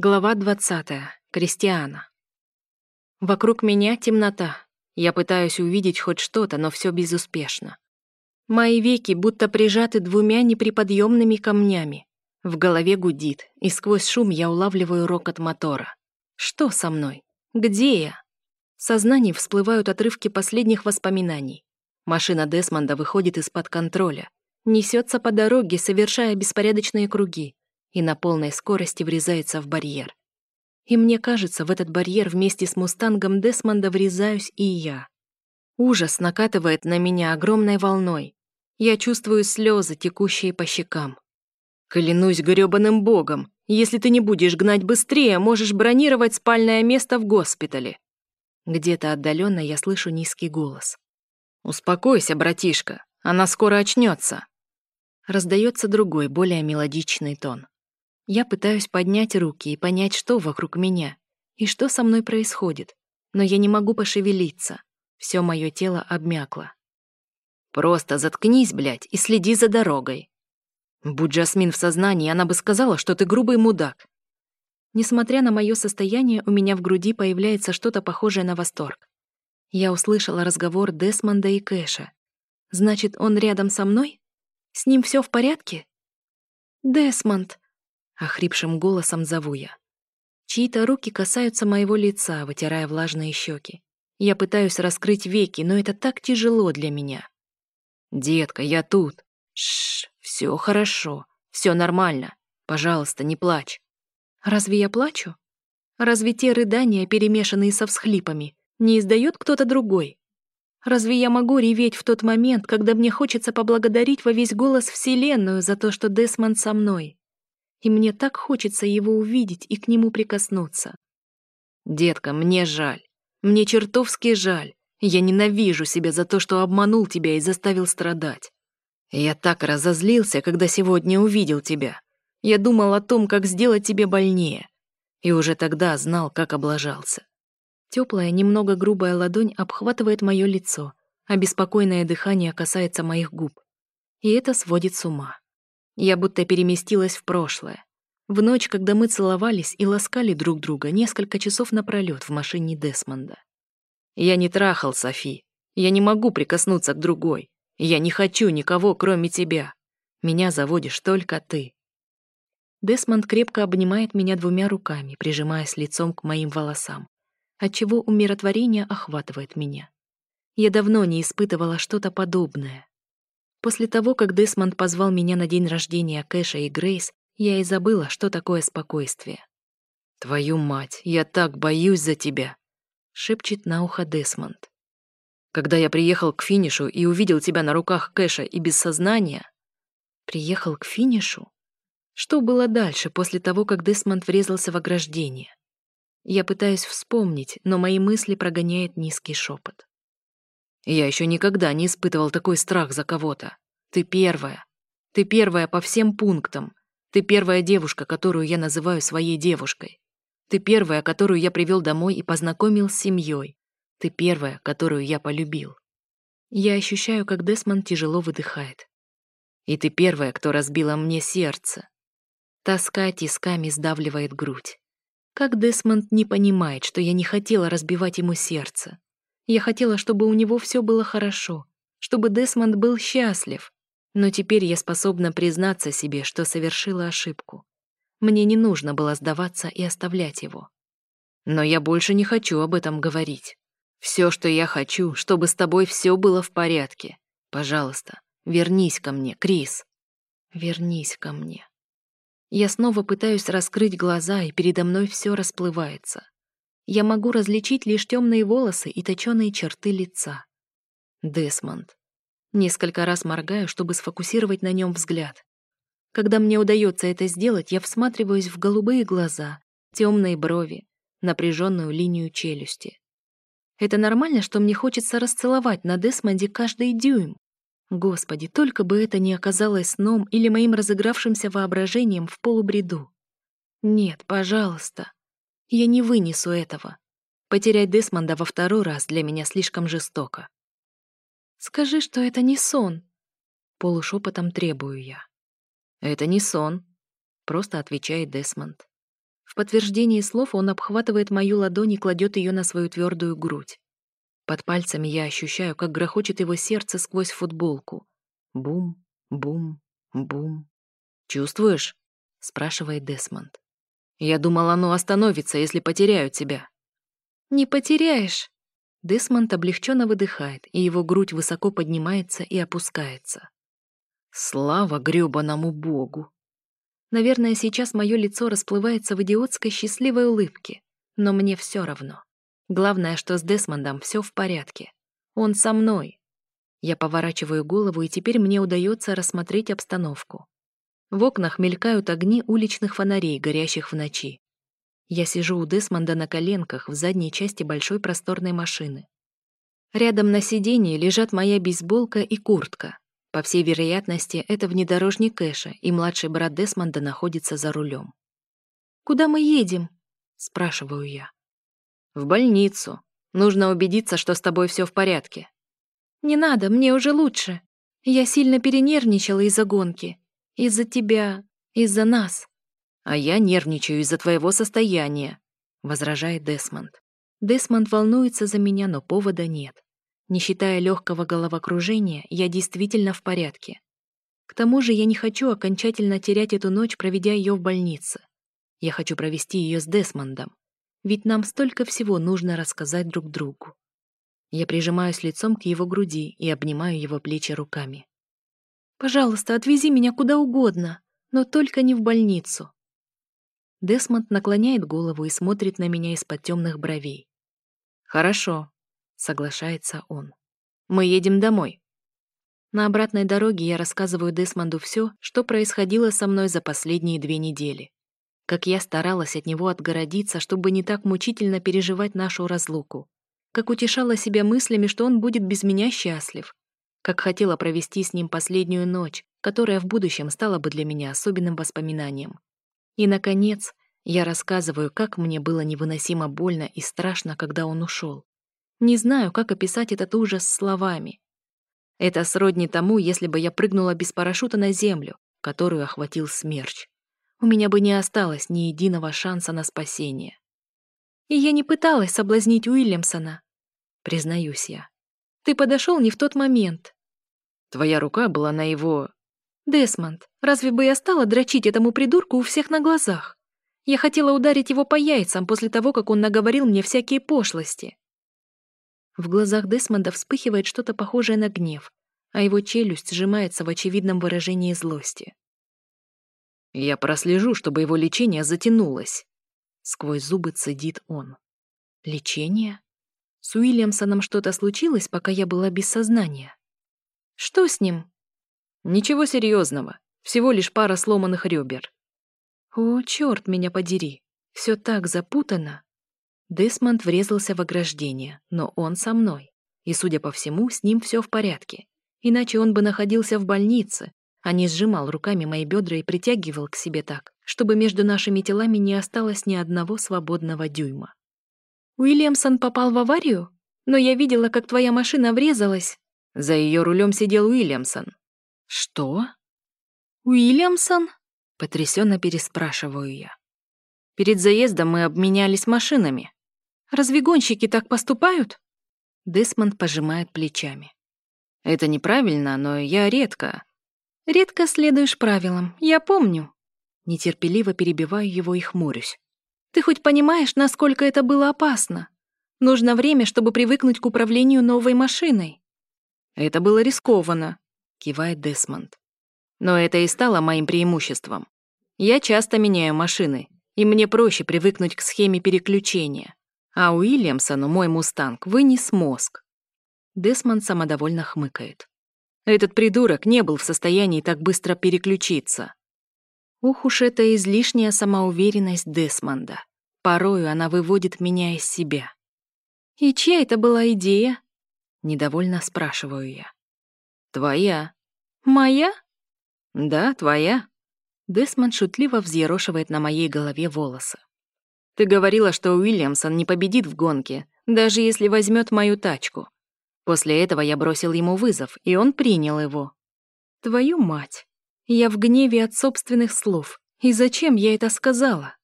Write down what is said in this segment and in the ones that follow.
Глава 20. Кристиана. Вокруг меня темнота. Я пытаюсь увидеть хоть что-то, но все безуспешно. Мои веки будто прижаты двумя неприподъемными камнями. В голове гудит, и сквозь шум я улавливаю рокот мотора. Что со мной? Где я? В сознании всплывают отрывки последних воспоминаний. Машина Десмонда выходит из-под контроля. Несется по дороге, совершая беспорядочные круги и на полной скорости врезается в барьер. И мне кажется, в этот барьер вместе с мустангом Десмонда врезаюсь и я. Ужас накатывает на меня огромной волной. Я чувствую слезы, текущие по щекам. Клянусь грёбаным богом, если ты не будешь гнать быстрее, можешь бронировать спальное место в госпитале. Где-то отдаленно я слышу низкий голос. «Успокойся, братишка, она скоро очнется. Раздается другой, более мелодичный тон. Я пытаюсь поднять руки и понять, что вокруг меня и что со мной происходит, но я не могу пошевелиться. Все мое тело обмякло. «Просто заткнись, блядь, и следи за дорогой». Будь Джасмин в сознании, она бы сказала, что ты грубый мудак. Несмотря на мое состояние, у меня в груди появляется что-то похожее на восторг. Я услышала разговор Десмонда и Кэша. Значит, он рядом со мной? С ним все в порядке? Десмонд, Охрипшим голосом зову я. Чьи-то руки касаются моего лица, вытирая влажные щеки. Я пытаюсь раскрыть веки, но это так тяжело для меня. «Детка, я тут. Шш, все хорошо, все нормально. Пожалуйста, не плачь». «Разве я плачу? Разве те рыдания, перемешанные со всхлипами, не издает кто-то другой? Разве я могу реветь в тот момент, когда мне хочется поблагодарить во весь голос Вселенную за то, что Десмонд со мной? И мне так хочется его увидеть и к нему прикоснуться. «Детка, мне жаль. Мне чертовски жаль. Я ненавижу себя за то, что обманул тебя и заставил страдать. Я так разозлился, когда сегодня увидел тебя. Я думал о том, как сделать тебе больнее. И уже тогда знал, как облажался. Теплая, немного грубая ладонь обхватывает мое лицо, а беспокойное дыхание касается моих губ. И это сводит с ума. Я будто переместилась в прошлое. В ночь, когда мы целовались и ласкали друг друга несколько часов напролёт в машине Десмонда. Я не трахал Софи. Я не могу прикоснуться к другой. Я не хочу никого, кроме тебя. Меня заводишь только ты. Десмонд крепко обнимает меня двумя руками, прижимаясь лицом к моим волосам, отчего умиротворение охватывает меня. Я давно не испытывала что-то подобное. После того, как Десмонд позвал меня на день рождения Кэша и Грейс, я и забыла, что такое спокойствие. «Твою мать, я так боюсь за тебя!» — шепчет на ухо Десмонд. «Когда я приехал к финишу и увидел тебя на руках Кэша и без сознания...» «Приехал к финишу?» Что было дальше, после того, как Десмонд врезался в ограждение? Я пытаюсь вспомнить, но мои мысли прогоняет низкий шепот. Я еще никогда не испытывал такой страх за кого-то. Ты первая. Ты первая по всем пунктам. Ты первая девушка, которую я называю своей девушкой. Ты первая, которую я привел домой и познакомил с семьей. Ты первая, которую я полюбил. Я ощущаю, как Десмонд тяжело выдыхает. И ты первая, кто разбила мне сердце. Тоска тисками сдавливает грудь. Как Десмонд не понимает, что я не хотела разбивать ему сердце. Я хотела, чтобы у него все было хорошо, чтобы Десмонд был счастлив. Но теперь я способна признаться себе, что совершила ошибку. Мне не нужно было сдаваться и оставлять его. Но я больше не хочу об этом говорить. Все, что я хочу, чтобы с тобой все было в порядке. Пожалуйста, вернись ко мне, Крис. Вернись ко мне. Я снова пытаюсь раскрыть глаза, и передо мной все расплывается я могу различить лишь темные волосы и точеные черты лица. Десмонд. Несколько раз моргаю, чтобы сфокусировать на нем взгляд. Когда мне удается это сделать, я всматриваюсь в голубые глаза, темные брови, напряженную линию челюсти. Это нормально, что мне хочется расцеловать на Десмонде каждый дюйм? Господи, только бы это не оказалось сном или моим разыгравшимся воображением в полубреду. Нет, пожалуйста. Я не вынесу этого. Потерять Десмонда во второй раз для меня слишком жестоко. «Скажи, что это не сон!» Полушепотом требую я. «Это не сон», — просто отвечает Десмонд. В подтверждении слов он обхватывает мою ладонь и кладет ее на свою твердую грудь. Под пальцами я ощущаю, как грохочет его сердце сквозь футболку. Бум, бум, бум. «Чувствуешь?» — спрашивает Десмонд. «Я думал, оно остановится, если потеряю тебя». «Не потеряешь». Десмонд облегченно выдыхает, и его грудь высоко поднимается и опускается. Слава грёбаному богу! Наверное, сейчас мое лицо расплывается в идиотской счастливой улыбке, но мне все равно. Главное, что с Десмондом все в порядке. Он со мной. Я поворачиваю голову, и теперь мне удается рассмотреть обстановку. В окнах мелькают огни уличных фонарей, горящих в ночи. Я сижу у Десмонда на коленках в задней части большой просторной машины. Рядом на сиденье лежат моя бейсболка и куртка. По всей вероятности, это внедорожник Кэша, и младший брат Десмонда находится за рулем. «Куда мы едем?» — спрашиваю я. «В больницу. Нужно убедиться, что с тобой все в порядке». «Не надо, мне уже лучше. Я сильно перенервничала из-за гонки. Из-за тебя, из-за нас». «А я нервничаю из-за твоего состояния», — возражает Десмонд. Десмонд волнуется за меня, но повода нет. Не считая легкого головокружения, я действительно в порядке. К тому же я не хочу окончательно терять эту ночь, проведя ее в больнице. Я хочу провести ее с Десмондом. Ведь нам столько всего нужно рассказать друг другу. Я прижимаюсь лицом к его груди и обнимаю его плечи руками. «Пожалуйста, отвези меня куда угодно, но только не в больницу». Десмонд наклоняет голову и смотрит на меня из-под темных бровей. «Хорошо», соглашается он. Мы едем домой. На обратной дороге я рассказываю Десмонду все, что происходило со мной за последние две недели. Как я старалась от него отгородиться, чтобы не так мучительно переживать нашу разлуку. Как утешала себя мыслями, что он будет без меня счастлив. Как хотела провести с ним последнюю ночь, которая в будущем стала бы для меня особенным воспоминанием. И, наконец, я рассказываю, как мне было невыносимо больно и страшно, когда он ушел. Не знаю, как описать этот ужас словами. Это сродни тому, если бы я прыгнула без парашюта на землю, которую охватил смерч. У меня бы не осталось ни единого шанса на спасение. И я не пыталась соблазнить Уильямсона, признаюсь я. Ты подошел не в тот момент. Твоя рука была на его... Десмонд, разве бы я стала дрочить этому придурку у всех на глазах? Я хотела ударить его по яйцам после того, как он наговорил мне всякие пошлости. В глазах Десмонда вспыхивает что-то похожее на гнев, а его челюсть сжимается в очевидном выражении злости. «Я прослежу, чтобы его лечение затянулось», — сквозь зубы цедит он. «Лечение? С Уильямсоном что-то случилось, пока я была без сознания? Что с ним?» «Ничего серьезного, всего лишь пара сломанных ребер». «О, черт меня подери, все так запутано». Десмонд врезался в ограждение, но он со мной. И, судя по всему, с ним все в порядке. Иначе он бы находился в больнице, а не сжимал руками мои бедра и притягивал к себе так, чтобы между нашими телами не осталось ни одного свободного дюйма. «Уильямсон попал в аварию? Но я видела, как твоя машина врезалась». За ее рулем сидел Уильямсон. «Что?» «Уильямсон?» — потрясенно переспрашиваю я. Перед заездом мы обменялись машинами. Разве гонщики так поступают?» Десмонд пожимает плечами. «Это неправильно, но я редко...» «Редко следуешь правилам, я помню». Нетерпеливо перебиваю его и хмурюсь. «Ты хоть понимаешь, насколько это было опасно? Нужно время, чтобы привыкнуть к управлению новой машиной». «Это было рискованно», — кивает Десмонд. «Но это и стало моим преимуществом. Я часто меняю машины, и мне проще привыкнуть к схеме переключения. А Уильямсону мой мустанг вынес мозг. Десмонд самодовольно хмыкает. Этот придурок не был в состоянии так быстро переключиться. Ух уж это излишняя самоуверенность Десмонда. Порою она выводит меня из себя. «И чья это была идея?» Недовольно спрашиваю я. «Твоя». «Моя?» «Да, твоя». Десмонд шутливо взъерошивает на моей голове волосы. Ты говорила, что Уильямсон не победит в гонке, даже если возьмет мою тачку. После этого я бросил ему вызов, и он принял его. Твою мать! Я в гневе от собственных слов. И зачем я это сказала?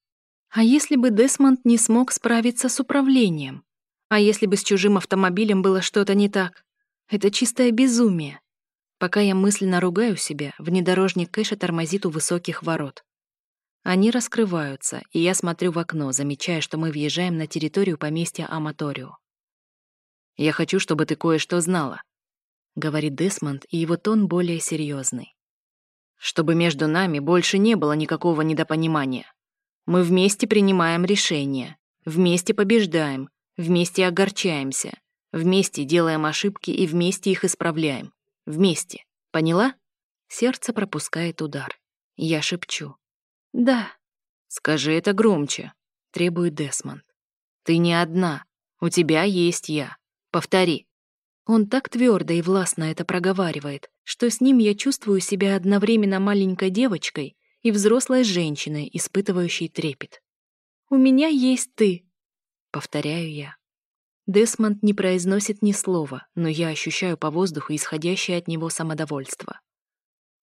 А если бы Десмонд не смог справиться с управлением? А если бы с чужим автомобилем было что-то не так? Это чистое безумие. Пока я мысленно ругаю себя, внедорожник Кэша тормозит у высоких ворот. Они раскрываются, и я смотрю в окно, замечая, что мы въезжаем на территорию поместья Аматорио. «Я хочу, чтобы ты кое-что знала», — говорит Десмонд, и его тон более серьезный. «Чтобы между нами больше не было никакого недопонимания. Мы вместе принимаем решения, вместе побеждаем, вместе огорчаемся, вместе делаем ошибки и вместе их исправляем. Вместе. Поняла?» Сердце пропускает удар. Я шепчу. «Да». «Скажи это громче», — требует Десмонд. «Ты не одна. У тебя есть я. Повтори». Он так твердо и властно это проговаривает, что с ним я чувствую себя одновременно маленькой девочкой и взрослой женщиной, испытывающей трепет. «У меня есть ты», — повторяю я. Десмонд не произносит ни слова, но я ощущаю по воздуху исходящее от него самодовольство.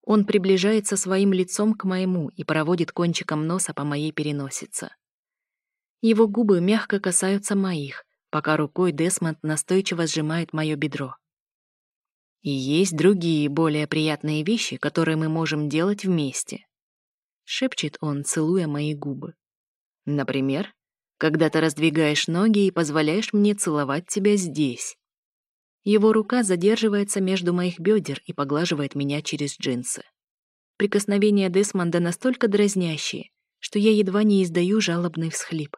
Он приближается своим лицом к моему и проводит кончиком носа по моей переносице. Его губы мягко касаются моих, пока рукой Десмонд настойчиво сжимает мое бедро. И есть другие, более приятные вещи, которые мы можем делать вместе. Шепчет он, целуя мои губы. Например, когда ты раздвигаешь ноги и позволяешь мне целовать тебя здесь. Его рука задерживается между моих бедер и поглаживает меня через джинсы. Прикосновения Десмонда настолько дразнящие, что я едва не издаю жалобный всхлип.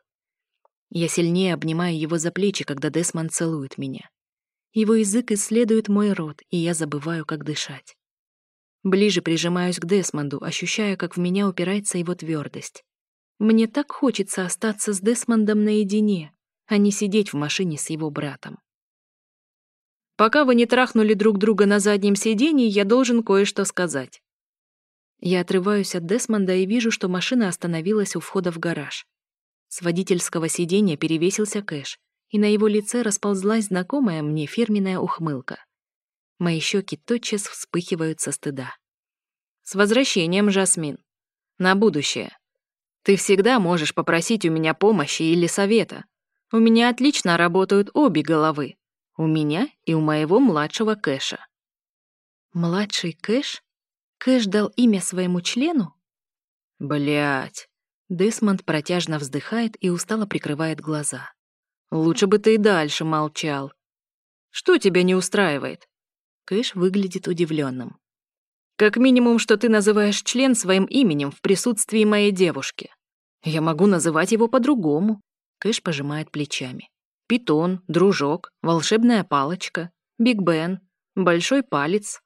Я сильнее обнимаю его за плечи, когда Десмонд целует меня. Его язык исследует мой рот, и я забываю, как дышать. Ближе прижимаюсь к Десмонду, ощущая, как в меня упирается его твердость. Мне так хочется остаться с Десмондом наедине, а не сидеть в машине с его братом. Пока вы не трахнули друг друга на заднем сидении, я должен кое-что сказать. Я отрываюсь от Десмонда и вижу, что машина остановилась у входа в гараж. С водительского сиденья перевесился Кэш, и на его лице расползлась знакомая мне фирменная ухмылка. Мои щеки тотчас вспыхивают со стыда. «С возвращением, Жасмин! На будущее! Ты всегда можешь попросить у меня помощи или совета. У меня отлично работают обе головы. У меня и у моего младшего Кэша». «Младший Кэш? Кэш дал имя своему члену?» Блять. Десмонд протяжно вздыхает и устало прикрывает глаза. «Лучше бы ты и дальше молчал. Что тебя не устраивает?» Кэш выглядит удивленным. «Как минимум, что ты называешь член своим именем в присутствии моей девушки. Я могу называть его по-другому». Кэш пожимает плечами. «Питон, дружок, волшебная палочка, Биг Бен, большой палец.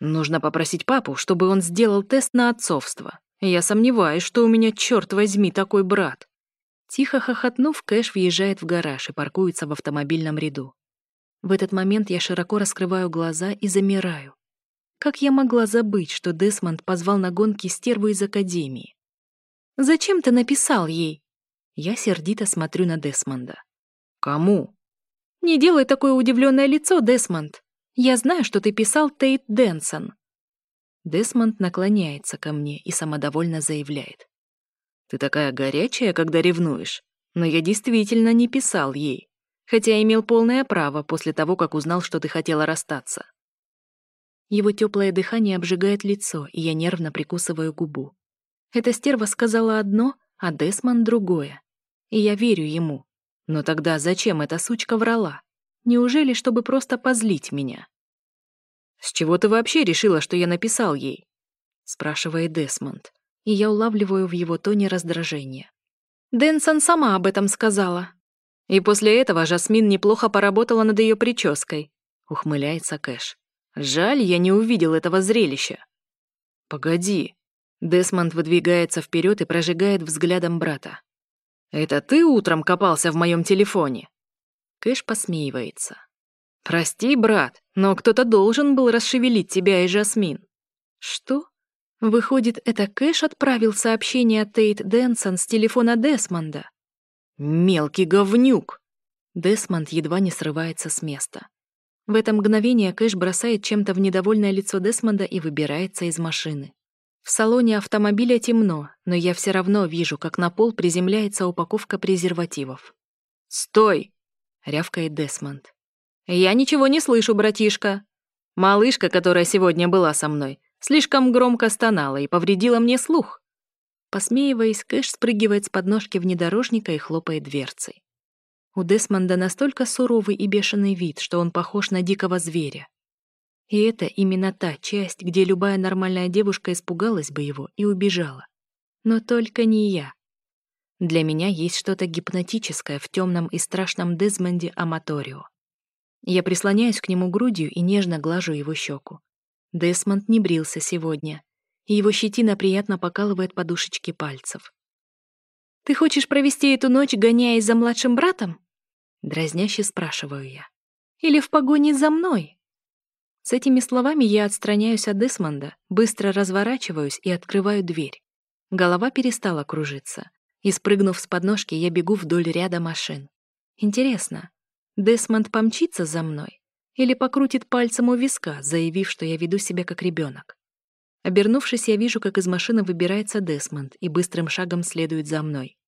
Нужно попросить папу, чтобы он сделал тест на отцовство. Я сомневаюсь, что у меня, черт возьми, такой брат. Тихо хохотнув, Кэш въезжает в гараж и паркуется в автомобильном ряду. В этот момент я широко раскрываю глаза и замираю. Как я могла забыть, что Десмонд позвал на гонки стерву из Академии? «Зачем ты написал ей?» Я сердито смотрю на Десмонда. «Кому?» «Не делай такое удивленное лицо, Десмонд. Я знаю, что ты писал Тейт Дэнсон. Десмонд наклоняется ко мне и самодовольно заявляет. «Ты такая горячая, когда ревнуешь, но я действительно не писал ей, хотя имел полное право после того, как узнал, что ты хотела расстаться». Его теплое дыхание обжигает лицо, и я нервно прикусываю губу. Эта стерва сказала одно, а Десмонд другое. И я верю ему. Но тогда зачем эта сучка врала? Неужели, чтобы просто позлить меня? «С чего ты вообще решила, что я написал ей?» — спрашивает Десмонд, и я улавливаю в его тоне раздражение. Дэнсон сама об этом сказала. И после этого Жасмин неплохо поработала над ее прической, ухмыляется Кэш. Жаль, я не увидел этого зрелища. Погоди. Десмонд выдвигается вперед и прожигает взглядом брата. Это ты утром копался в моем телефоне? Кэш посмеивается. «Прости, брат, но кто-то должен был расшевелить тебя и Жасмин». «Что? Выходит, это Кэш отправил сообщение Тейт Дэнсон с телефона Десмонда?» «Мелкий говнюк!» Десмонд едва не срывается с места. В это мгновение Кэш бросает чем-то в недовольное лицо Десмонда и выбирается из машины. В салоне автомобиля темно, но я все равно вижу, как на пол приземляется упаковка презервативов. «Стой!» — рявкает Десмонд. «Я ничего не слышу, братишка. Малышка, которая сегодня была со мной, слишком громко стонала и повредила мне слух». Посмеиваясь, Кэш спрыгивает с подножки внедорожника и хлопает дверцей. У Десмонда настолько суровый и бешеный вид, что он похож на дикого зверя. И это именно та часть, где любая нормальная девушка испугалась бы его и убежала. Но только не я. Для меня есть что-то гипнотическое в темном и страшном Дезмонде Аматорио. Я прислоняюсь к нему грудью и нежно глажу его щеку. Десмонд не брился сегодня, и его щетина приятно покалывает подушечки пальцев. «Ты хочешь провести эту ночь, гоняясь за младшим братом?» Дразняще спрашиваю я. «Или в погоне за мной?» С этими словами я отстраняюсь от Десмонда, быстро разворачиваюсь и открываю дверь. Голова перестала кружиться, и, спрыгнув с подножки, я бегу вдоль ряда машин. Интересно, Десмонд помчится за мной или покрутит пальцем у виска, заявив, что я веду себя как ребенок? Обернувшись, я вижу, как из машины выбирается Десмонд и быстрым шагом следует за мной.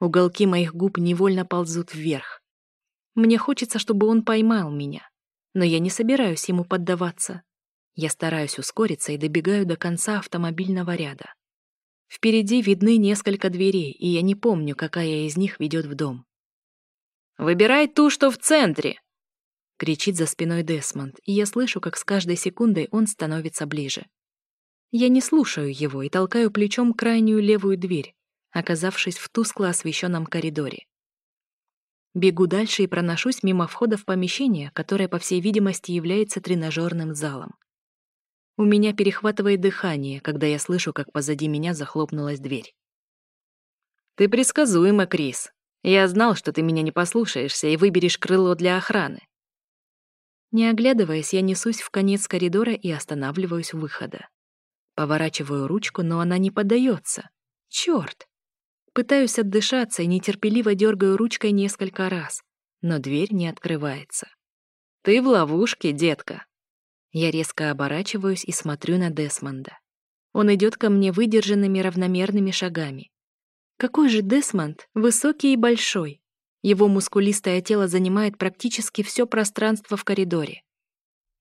Уголки моих губ невольно ползут вверх. Мне хочется, чтобы он поймал меня, но я не собираюсь ему поддаваться. Я стараюсь ускориться и добегаю до конца автомобильного ряда. Впереди видны несколько дверей, и я не помню, какая из них ведет в дом. «Выбирай ту, что в центре!» кричит за спиной Десмонд, и я слышу, как с каждой секундой он становится ближе. Я не слушаю его и толкаю плечом крайнюю левую дверь, оказавшись в тускло освещенном коридоре. Бегу дальше и проношусь мимо входа в помещение, которое, по всей видимости, является тренажерным залом. У меня перехватывает дыхание, когда я слышу, как позади меня захлопнулась дверь. «Ты предсказуема, Крис. Я знал, что ты меня не послушаешься и выберешь крыло для охраны». Не оглядываясь, я несусь в конец коридора и останавливаюсь у выхода. Поворачиваю ручку, но она не поддается. Черт! Пытаюсь отдышаться и нетерпеливо дергаю ручкой несколько раз, но дверь не открывается. «Ты в ловушке, детка!» Я резко оборачиваюсь и смотрю на Десмонда. Он идет ко мне выдержанными равномерными шагами. Какой же Десмонд высокий и большой. Его мускулистое тело занимает практически все пространство в коридоре.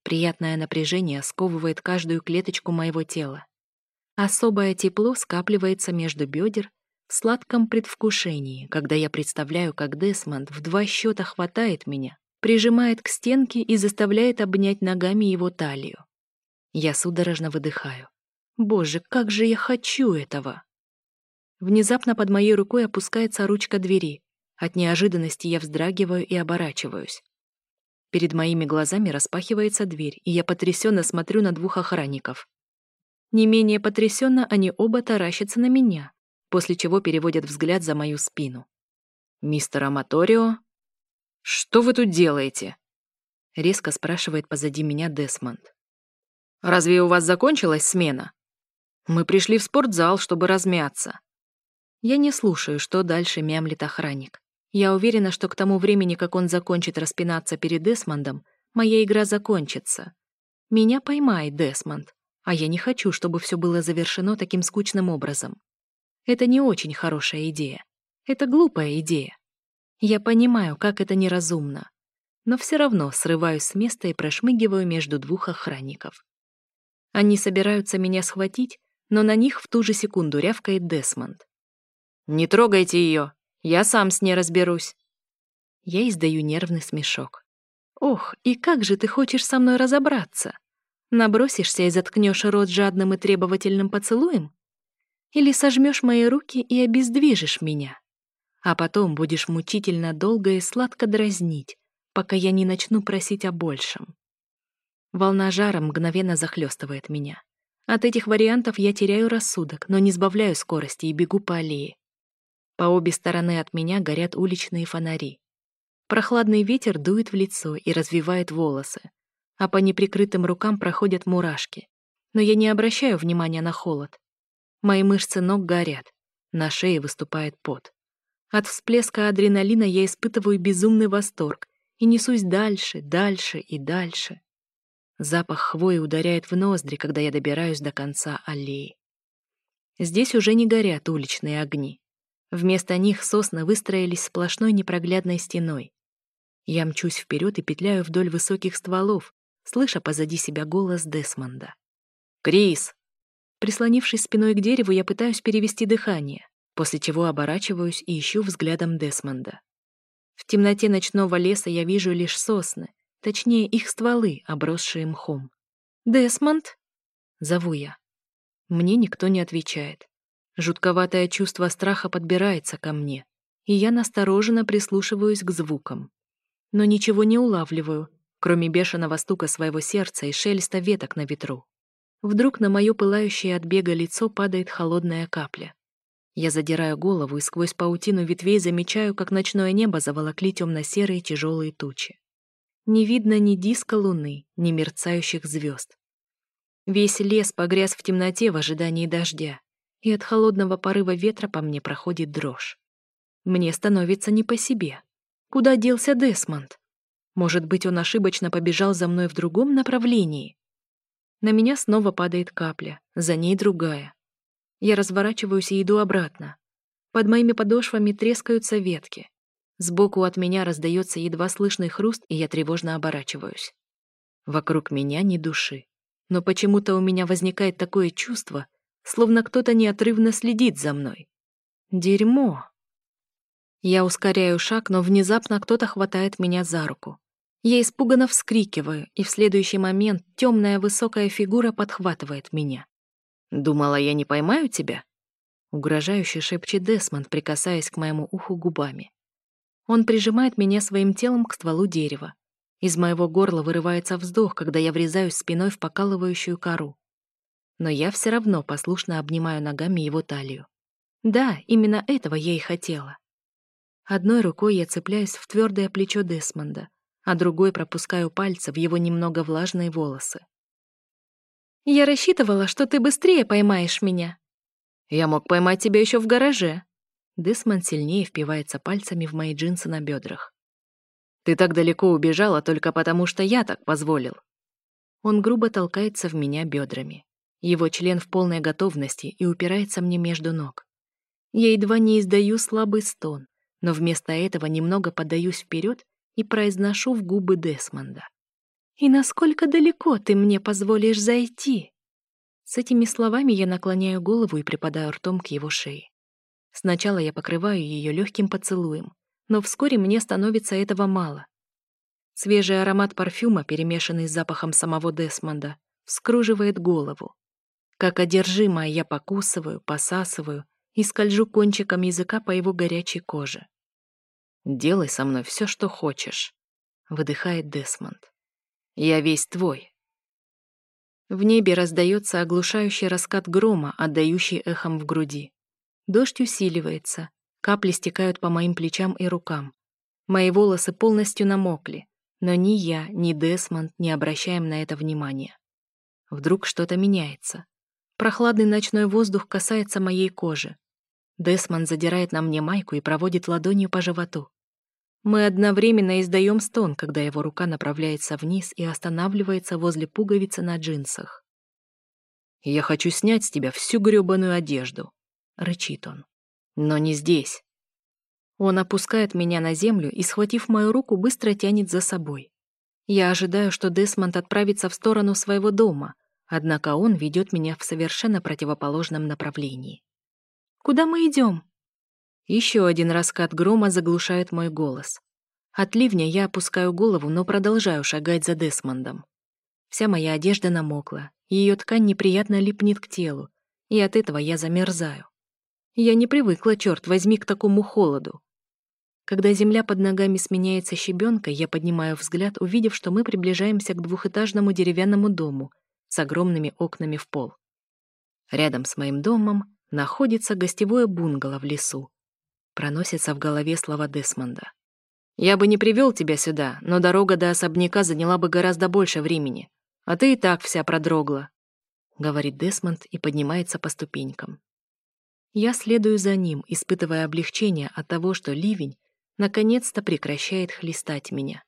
Приятное напряжение сковывает каждую клеточку моего тела. Особое тепло скапливается между бедер в сладком предвкушении, когда я представляю, как Десмонд в два счета хватает меня, прижимает к стенке и заставляет обнять ногами его талию. Я судорожно выдыхаю. Боже, как же я хочу этого! Внезапно под моей рукой опускается ручка двери. От неожиданности я вздрагиваю и оборачиваюсь. Перед моими глазами распахивается дверь, и я потрясенно смотрю на двух охранников. Не менее потрясенно они оба таращатся на меня, после чего переводят взгляд за мою спину. «Мистер Аматорио?» «Что вы тут делаете?» — резко спрашивает позади меня Десмонд. «Разве у вас закончилась смена? Мы пришли в спортзал, чтобы размяться». Я не слушаю, что дальше мямлит охранник. Я уверена, что к тому времени, как он закончит распинаться перед Десмондом, моя игра закончится. Меня поймает Десмонд, а я не хочу, чтобы все было завершено таким скучным образом. Это не очень хорошая идея. Это глупая идея. Я понимаю, как это неразумно. Но все равно срываюсь с места и прошмыгиваю между двух охранников. Они собираются меня схватить, но на них в ту же секунду рявкает Десмонд. «Не трогайте ее! Я сам с ней разберусь!» Я издаю нервный смешок. «Ох, и как же ты хочешь со мной разобраться? Набросишься и заткнешь рот жадным и требовательным поцелуем? Или сожмешь мои руки и обездвижишь меня. А потом будешь мучительно долго и сладко дразнить, пока я не начну просить о большем. Волна жара мгновенно захлестывает меня. От этих вариантов я теряю рассудок, но не сбавляю скорости и бегу по аллее. По обе стороны от меня горят уличные фонари. Прохладный ветер дует в лицо и развивает волосы, а по неприкрытым рукам проходят мурашки. Но я не обращаю внимания на холод. Мои мышцы ног горят, на шее выступает пот. От всплеска адреналина я испытываю безумный восторг и несусь дальше, дальше и дальше. Запах хвои ударяет в ноздри, когда я добираюсь до конца аллеи. Здесь уже не горят уличные огни. Вместо них сосны выстроились сплошной непроглядной стеной. Я мчусь вперед и петляю вдоль высоких стволов, слыша позади себя голос Десмонда. «Крис!» Прислонившись спиной к дереву, я пытаюсь перевести дыхание, после чего оборачиваюсь и ищу взглядом Десмонда. В темноте ночного леса я вижу лишь сосны, точнее их стволы, обросшие мхом. «Десмонд?» — зову я. Мне никто не отвечает. Жутковатое чувство страха подбирается ко мне, и я настороженно прислушиваюсь к звукам. Но ничего не улавливаю, кроме бешеного стука своего сердца и шелеста веток на ветру. Вдруг на мое пылающее от бега лицо падает холодная капля. Я задираю голову и сквозь паутину ветвей замечаю, как ночное небо заволокли темно-серые тяжелые тучи. Не видно ни диска луны, ни мерцающих звезд. Весь лес погряз в темноте в ожидании дождя, и от холодного порыва ветра по мне проходит дрожь. Мне становится не по себе. Куда делся Десмонд? Может быть, он ошибочно побежал за мной в другом направлении? На меня снова падает капля, за ней другая. Я разворачиваюсь и иду обратно. Под моими подошвами трескаются ветки. Сбоку от меня раздается едва слышный хруст, и я тревожно оборачиваюсь. Вокруг меня ни души. Но почему-то у меня возникает такое чувство, словно кто-то неотрывно следит за мной. Дерьмо. Я ускоряю шаг, но внезапно кто-то хватает меня за руку. Я испуганно вскрикиваю, и в следующий момент темная высокая фигура подхватывает меня. «Думала, я не поймаю тебя?» Угрожающе шепчет Десмонд, прикасаясь к моему уху губами. Он прижимает меня своим телом к стволу дерева. Из моего горла вырывается вздох, когда я врезаюсь спиной в покалывающую кору. Но я все равно послушно обнимаю ногами его талию. Да, именно этого я и хотела. Одной рукой я цепляюсь в твердое плечо Десмонда, а другой пропускаю пальцы в его немного влажные волосы. Я рассчитывала, что ты быстрее поймаешь меня. Я мог поймать тебя еще в гараже. Десмон сильнее впивается пальцами в мои джинсы на бедрах. Ты так далеко убежала только потому, что я так позволил. Он грубо толкается в меня бедрами. Его член в полной готовности и упирается мне между ног. Я едва не издаю слабый стон, но вместо этого немного подаюсь вперед и произношу в губы Десмонда. И насколько далеко ты мне позволишь зайти?» С этими словами я наклоняю голову и припадаю ртом к его шее. Сначала я покрываю ее легким поцелуем, но вскоре мне становится этого мало. Свежий аромат парфюма, перемешанный с запахом самого Десмонда, вскруживает голову. Как одержимая я покусываю, посасываю и скольжу кончиком языка по его горячей коже. «Делай со мной все, что хочешь», — выдыхает Десмонд. Я весь твой. В небе раздается оглушающий раскат грома, отдающий эхом в груди. Дождь усиливается, капли стекают по моим плечам и рукам. Мои волосы полностью намокли, но ни я, ни Десмонд не обращаем на это внимания. Вдруг что-то меняется. Прохладный ночной воздух касается моей кожи. Десмонд задирает на мне майку и проводит ладонью по животу. Мы одновременно издаем стон, когда его рука направляется вниз и останавливается возле пуговицы на джинсах. «Я хочу снять с тебя всю грёбаную одежду», — рычит он. «Но не здесь». Он опускает меня на землю и, схватив мою руку, быстро тянет за собой. Я ожидаю, что Десмонд отправится в сторону своего дома, однако он ведет меня в совершенно противоположном направлении. «Куда мы идем?» Еще один раскат грома заглушает мой голос. От ливня я опускаю голову, но продолжаю шагать за Десмондом. Вся моя одежда намокла, ее ткань неприятно липнет к телу, и от этого я замерзаю. Я не привыкла, черт возьми, к такому холоду. Когда земля под ногами сменяется щебенкой, я поднимаю взгляд, увидев, что мы приближаемся к двухэтажному деревянному дому с огромными окнами в пол. Рядом с моим домом находится гостевое бунгало в лесу, Проносятся в голове слова Десмонда. «Я бы не привел тебя сюда, но дорога до особняка заняла бы гораздо больше времени. А ты и так вся продрогла», — говорит Десмонд и поднимается по ступенькам. Я следую за ним, испытывая облегчение от того, что ливень наконец-то прекращает хлестать меня.